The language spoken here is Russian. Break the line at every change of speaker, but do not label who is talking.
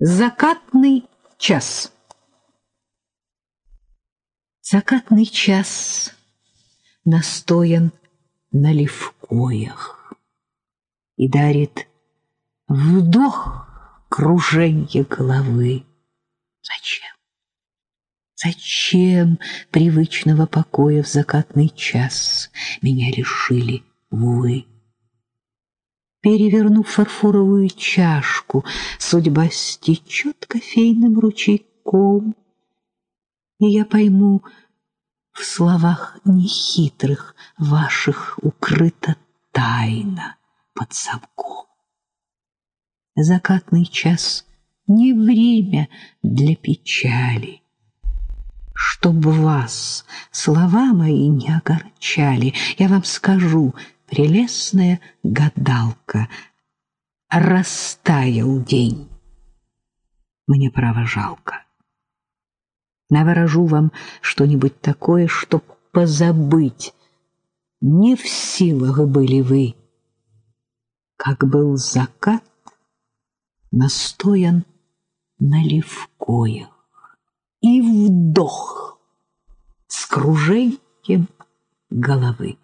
Закатный час. Закатный час настоян на левкоях и дарит вдох круженье головы. Зачем? Зачем привычного покоя в закатный час меня лишили вы? Перевернув фарфоровую чашку, судьба стечет кофейным ручейком, и я пойму, в словах нехитрых ваших укрыта тайна под замком. Закатный час не время для печали, Чтоб вас слова мои не огорчали, я вам скажу — прелестная гадалка. Растаял день. Мне право жалко. Наворожу вам что-нибудь такое, чтоб позабыть. Не в силах были вы. Как был закат, настоян на левкоях, и вдох с кружением головы.